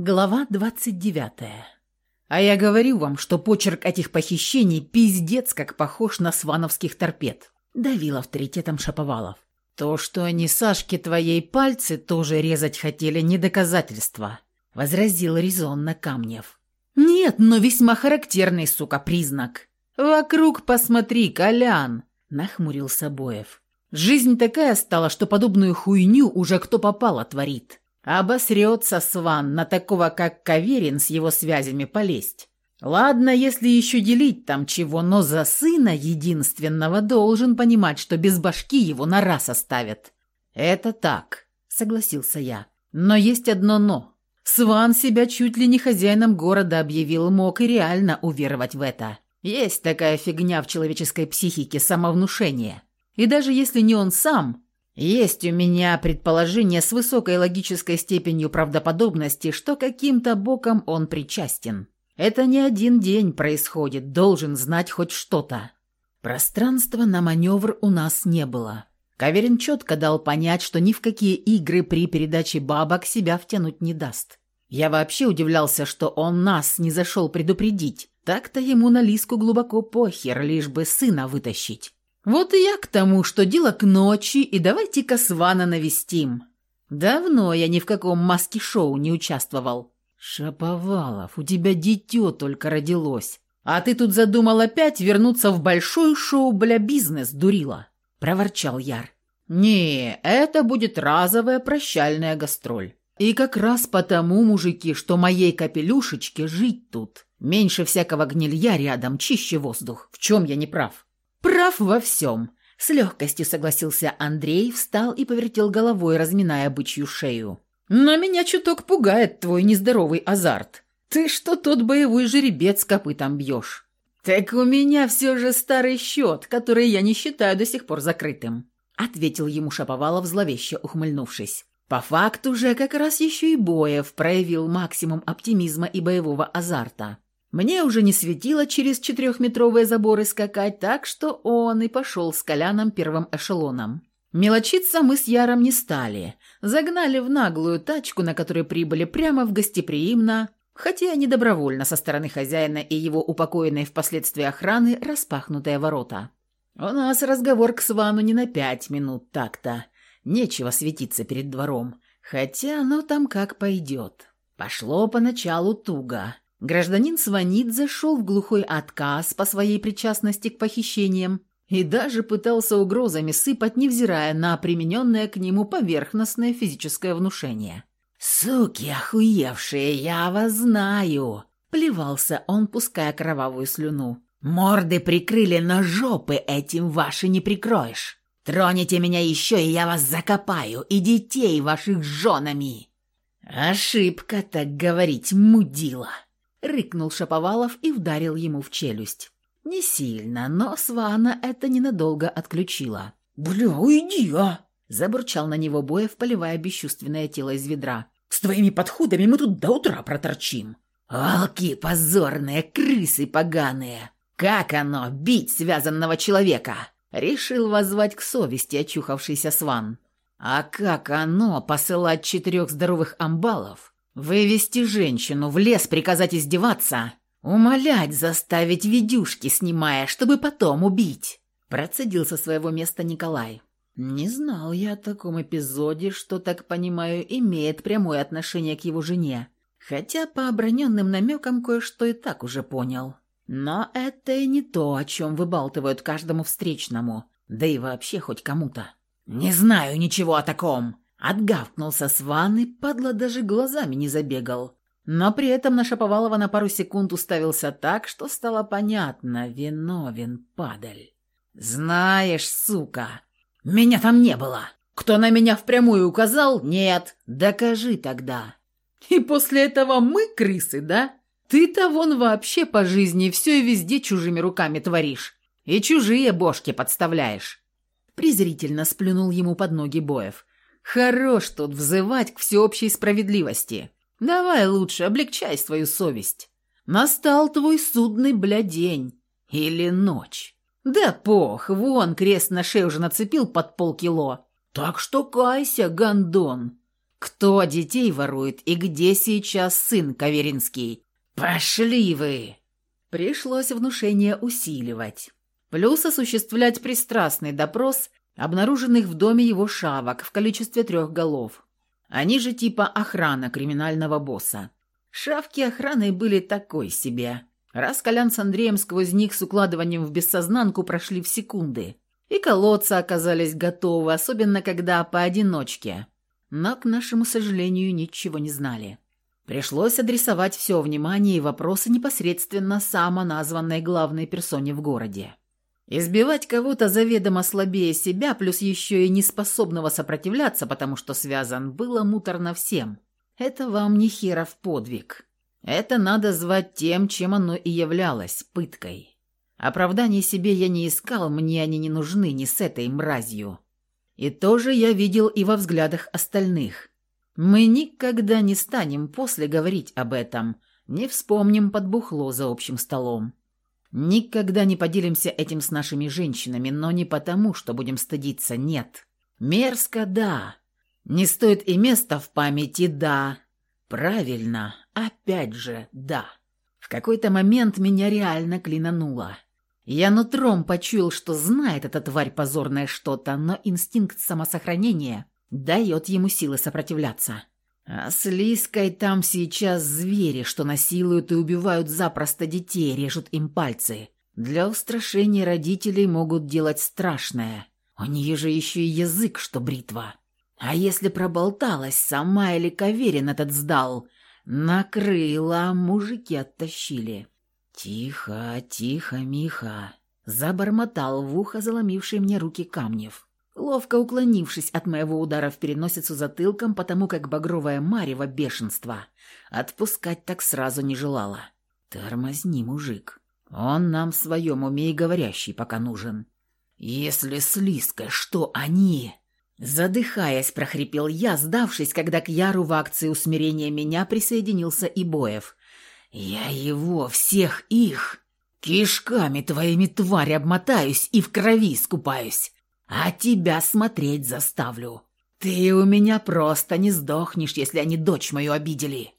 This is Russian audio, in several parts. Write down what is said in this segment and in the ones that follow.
Глава двадцать девятая. А я говорю вам, что почерк этих похищений пиздец как похож на свановских торпед. Давил авторитетом Шаповалов. То, что они Сашке твоей пальцы тоже резать хотели, не доказательство. Возразил резонно Камнев. Нет, но весьма характерный, сука, признак. Вокруг посмотри, Колян, нахмурился Боев. Жизнь такая стала, что подобную хуйню уже кто попало творит. Обосрется Сван на такого, как Каверин, с его связями полезть. Ладно, если еще делить там чего, но за сына единственного должен понимать, что без башки его на раз оставят. Это так, согласился я. Но есть одно «но». Сван себя чуть ли не хозяином города объявил, мог и реально уверовать в это. Есть такая фигня в человеческой психике – самовнушение. И даже если не он сам, есть у меня предположение с высокой логической степенью правдоподобности, что каким-то боком он причастен. Это не один день происходит, должен знать хоть что-то. Пространства на маневр у нас не было. Каверин четко дал понять, что ни в какие игры при передаче бабок себя втянуть не даст. Я вообще удивлялся, что он нас не зашел предупредить. Так-то ему на Лиску глубоко похер, лишь бы сына вытащить. Вот и я к тому, что дело к ночи, и давайте-ка Свана навестим. Давно я ни в каком маске-шоу не участвовал. Шаповалов, у тебя дитё только родилось. А ты тут задумал опять вернуться в большое шоу, бля, бизнес, дурила. Проворчал Яр. Не, это будет разовая прощальная гастроль. И как раз потому, мужики, что моей капелюшечке жить тут. Меньше всякого гнилья рядом, чище воздух. В чем я не прав? «Прав во всем», — с легкостью согласился Андрей, встал и повертел головой, разминая бычью шею. «Но меня чуток пугает твой нездоровый азарт. Ты что тот боевой жеребец копытом бьешь?» «Так у меня все же старый счет, который я не считаю до сих пор закрытым», — ответил ему Шаповалов, зловеще ухмыльнувшись. По факту же как раз еще и Боев проявил максимум оптимизма и боевого азарта. Мне уже не светило через четырехметровые заборы скакать, так что он и пошел с Коляном первым эшелоном. Мелочиться мы с Яром не стали. Загнали в наглую тачку, на которой прибыли прямо в гостеприимно, хотя не добровольно со стороны хозяина и его упокоенной впоследствии охраны распахнутые ворота. У нас разговор к Свану не на пять минут так-то. Нечего светиться перед двором. Хотя оно там как пойдет. Пошло поначалу туго. Гражданин Сванид зашел в глухой отказ по своей причастности к похищениям и даже пытался угрозами сыпать, невзирая на примененное к нему поверхностное физическое внушение. «Суки охуевшие, я вас знаю!» – плевался он, пуская кровавую слюну. «Морды прикрыли, но жопы этим ваши не прикроешь. Тронете меня еще, и я вас закопаю, и детей ваших женами!» «Ошибка так говорить, мудила!» Рыкнул Шаповалов и вдарил ему в челюсть. Не сильно, но Свана это ненадолго отключило. «Бля, уйди, а!» Забурчал на него Боев, поливая бесчувственное тело из ведра. «С твоими подходами мы тут до утра проторчим!» «Волки позорные, крысы поганые! Как оно, бить связанного человека?» Решил воззвать к совести очухавшийся Сван. «А как оно посылать четырех здоровых амбалов Вывести женщину в лес, приказать издеваться, умолять заставить видюшки, снимая, чтобы потом убить. Процедил со своего места Николай. Не знал я о таком эпизоде, что, так понимаю, имеет прямое отношение к его жене. Хотя по оброненным намекам кое-что и так уже понял. Но это и не то, о чем выбалтывают каждому встречному, да и вообще хоть кому-то. «Не знаю ничего о таком», Отгавкнулся с ванны, падла даже глазами не забегал. Но при этом на Шаповалова на пару секунд уставился так, что стало понятно, виновен падаль. «Знаешь, сука, меня там не было. Кто на меня впрямую указал? Нет. Докажи тогда». «И после этого мы крысы, да? Ты-то вон вообще по жизни все и везде чужими руками творишь. И чужие бошки подставляешь». Презрительно сплюнул ему под ноги Боев. Хорош тут взывать к всеобщей справедливости. Давай лучше облегчай свою совесть. Настал твой судный, бля, день. Или ночь. Да пох, вон крест на шею уже нацепил под полкило. Так что кайся, гондон. Кто детей ворует и где сейчас сын Каверинский? Пошли вы!» Пришлось внушение усиливать. Плюс осуществлять пристрастный допрос обнаруженных в доме его шавок в количестве трех голов. Они же типа охрана криминального босса. Шавки охраной были такой себе. Раз Колян с Андреем сквозь них с укладыванием в бессознанку прошли в секунды. И колодцы оказались готовы, особенно когда поодиночке. Но, к нашему сожалению, ничего не знали. Пришлось адресовать все внимание и вопросы непосредственно самоназванной главной персоне в городе. Избивать кого-то заведомо слабее себя, плюс еще и неспособного сопротивляться, потому что связан, было муторно всем. Это вам не херов подвиг. Это надо звать тем, чем оно и являлось, пыткой. Оправданий себе я не искал, мне они не нужны, ни с этой мразью. И тоже я видел и во взглядах остальных. Мы никогда не станем после говорить об этом, не вспомним под бухло за общим столом. Никогда не поделимся этим с нашими женщинами, но не потому, что будем стыдиться, нет. Мерзко, да. Не стоит и места в памяти, да. Правильно, опять же, да. В какой-то момент меня реально клинануло. Я нутром почуял, что знает эта тварь позорное что-то, но инстинкт самосохранения дает ему силы сопротивляться. А с Лиской там сейчас звери, что насилуют и убивают запросто детей, режут им пальцы. Для устрашения родителей могут делать страшное. У нее же еще и язык, что бритва. А если проболталась сама или Каверин этот сдал, накрыла, мужики оттащили. «Тихо, тихо, Миха!» Забормотал в ухо заломивший мне руки Камнев ловко уклонившись от моего удара в переносицу затылком, потому как багровая марево бешенства отпускать так сразу не желала. «Тормозни, мужик. Он нам в своем уме и говорящий пока нужен. Если с Лиской, что они...» Задыхаясь, прохрипел я, сдавшись, когда к Яру в акции усмирения меня присоединился и Боев. «Я его, всех их, кишками твоими тварь обмотаюсь и в крови скупаюсь а тебя смотреть заставлю. Ты у меня просто не сдохнешь, если они дочь мою обидели».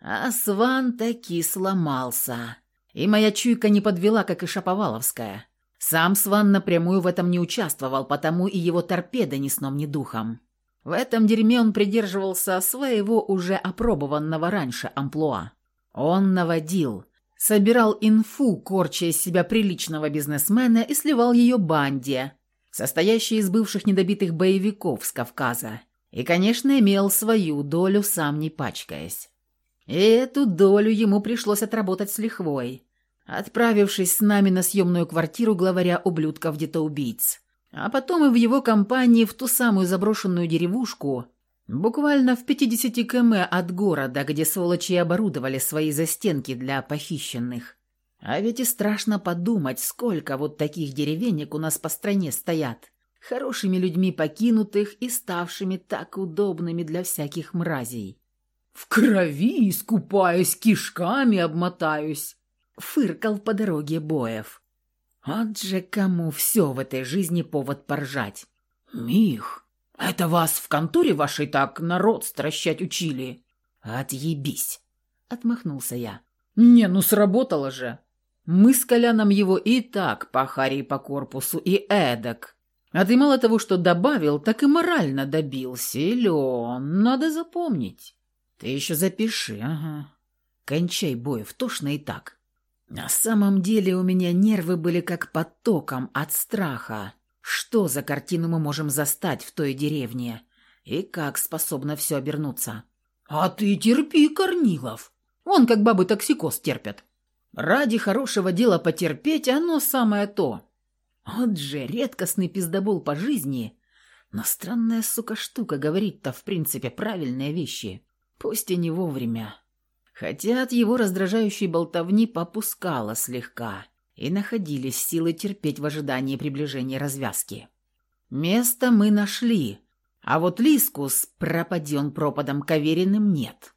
А Сван таки сломался. И моя чуйка не подвела, как и Шаповаловская. Сам Сван напрямую в этом не участвовал, потому и его торпеда ни сном, ни духом. В этом дерьме он придерживался своего уже опробованного раньше амплуа. Он наводил, собирал инфу, корча из себя приличного бизнесмена и сливал ее банде, состоящий из бывших недобитых боевиков с Кавказа, и, конечно, имел свою долю, сам не пачкаясь. И эту долю ему пришлось отработать с лихвой, отправившись с нами на съемную квартиру главаря ублюдков-детоубийц, а потом и в его компании в ту самую заброшенную деревушку, буквально в 50 км от города, где сволочи оборудовали свои застенки для похищенных. А ведь и страшно подумать, сколько вот таких деревенек у нас по стране стоят, хорошими людьми покинутых и ставшими так удобными для всяких мразей. «В крови искупаюсь, кишками обмотаюсь», — фыркал по дороге Боев. «Вот же кому все в этой жизни повод поржать». «Мих, это вас в конторе вашей так народ стращать учили?» «Отъебись», — отмахнулся я. «Не, ну сработало же. Мы с Коляном его и так пахали по корпусу, и эдак. А ты мало того, что добавил, так и морально добил. Силен, надо запомнить. Ты еще запиши, ага. Кончай боев, тошно и так. На самом деле у меня нервы были как под током от страха. Что за картину мы можем застать в той деревне? И как способно все обернуться? А ты терпи, Корнилов. Вон как бабы токсикоз терпят. Ради хорошего дела потерпеть оно самое то. Вот же редкостный пиздобол по жизни. Но странная, сука, штука говорит-то в принципе правильные вещи. Пусть и не вовремя. Хотя от его раздражающей болтовни попускало слегка, и находились силы терпеть в ожидании приближения развязки. Место мы нашли, а вот Лиску с пропади он пропадом каверенным нет.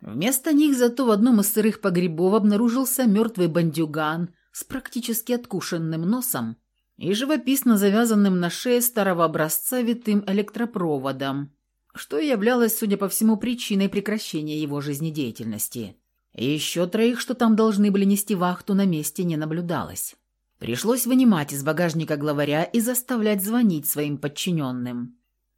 Вместо них зато в одном из сырых погребов обнаружился мертвый бандюган с практически откушенным носом и живописно завязанным на шее старого образца витым электропроводом. что являлось, судя по всему, причиной прекращения его жизнедеятельности. Еще троих, что там должны были нести вахту, на месте не наблюдалось. Пришлось вынимать из багажника главаря и заставлять звонить своим подчиненным.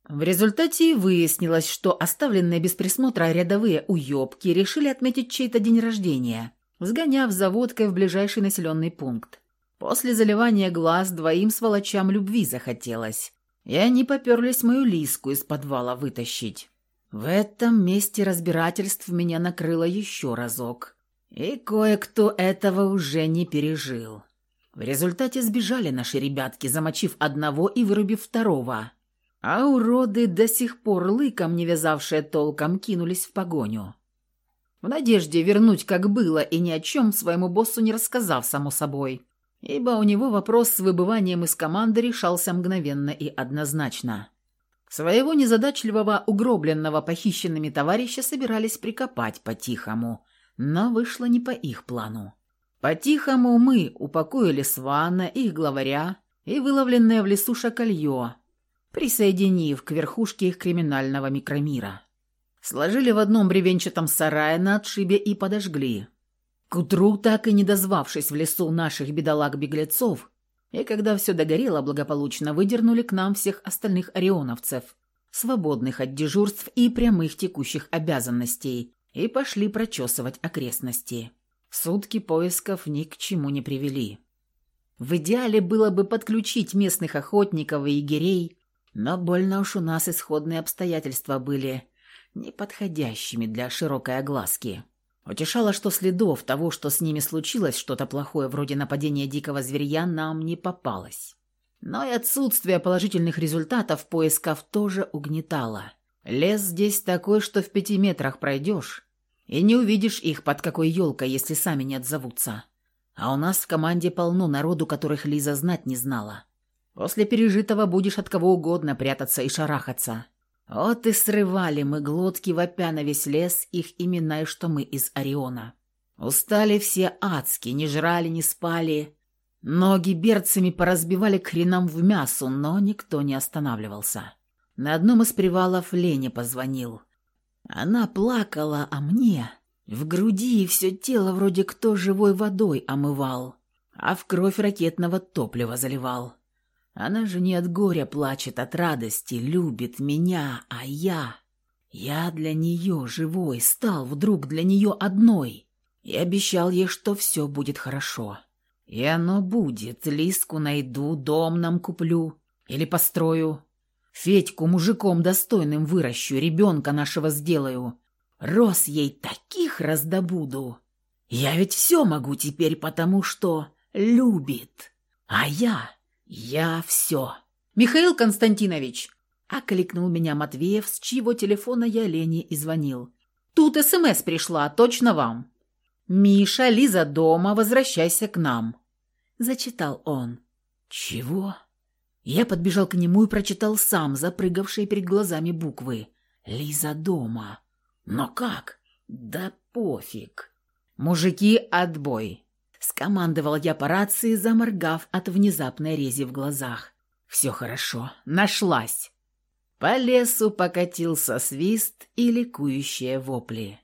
В результате выяснилось, что оставленные без присмотра рядовые уёбки решили отметить чей-то день рождения, сгоняв за водкой в ближайший населенный пункт. После заливания глаз двоим сволочам любви захотелось, и они поперлись мою лиску из подвала вытащить. В этом месте разбирательств меня накрыло еще разок, и кое-кто этого уже не пережил. В результате сбежали наши ребятки, замочив одного и вырубив второго. А уроды, до сих пор лыком не вязавшие толком, кинулись в погоню. В надежде вернуть как было и ни о чем своему боссу не рассказав, само собой. Ибо у него вопрос с выбыванием из команды решался мгновенно и однозначно. Своего незадачливого, угробленного похищенными товарища собирались прикопать по-тихому, но вышло не по их плану. По-тихому мы упокоили Свана, их главаря и выловленное в лесу шакалье, присоединив к верхушке их криминального микромира. Сложили в одном бревенчатом сарае на отшибе и подожгли. К утру, так и не дозвавшись в лесу наших бедолаг-беглецов, и когда все догорело благополучно, выдернули к нам всех остальных орионовцев, свободных от дежурств и прямых текущих обязанностей, и пошли прочесывать окрестности. Сутки поисков ни к чему не привели. В идеале было бы подключить местных охотников и егерей, но больно уж у нас исходные обстоятельства были неподходящими для широкой огласки. Утешало, что следов того, что с ними случилось что-то плохое вроде нападения дикого зверя, нам не попалось. Но и отсутствие положительных результатов поисков тоже угнетало. Лес здесь такой, что в пяти метрах пройдешь, и не увидишь их под какой елкой, если сами не отзовутся. А у нас в команде полно народу, которых Лиза знать не знала. После пережитого будешь от кого угодно прятаться и шарахаться. Вот и срывали мы глотки, вопя на весь лес их имена и что мы из Ориона. Устали все адски, не жрали, не спали. Ноги берцами поразбивали к хренам в мясу, но никто не останавливался. На одном из привалов Лене позвонил. Она плакала, а мне... В груди все тело вроде кто живой водой омывал, а в кровь ракетного топлива заливал. Она же не от горя плачет, от радости, любит меня, а я... Я для нее живой стал вдруг для нее одной и обещал ей, что все будет хорошо. И оно будет, Лиску найду, дом нам куплю или построю. Федьку мужиком достойным выращу, ребенка нашего сделаю. Рос ей таких раздобуду. Я ведь все могу теперь, потому что любит. А я «Я все». «Михаил Константинович!» — окликнул меня Матвеев, с чьего телефона я Лене и звонил. «Тут СМС пришла, точно вам». «Миша, Лиза дома, возвращайся к нам», — зачитал он. «Чего?» Я подбежал к нему и прочитал сам запрыгавшие перед глазами буквы. «Лиза дома». «Но как?» «Да пофиг». «Мужики, отбой!» Скомандовал я по рации, заморгав от внезапной рези в глазах. «Все хорошо, нашлась!» По лесу покатился свист и ликующие вопли.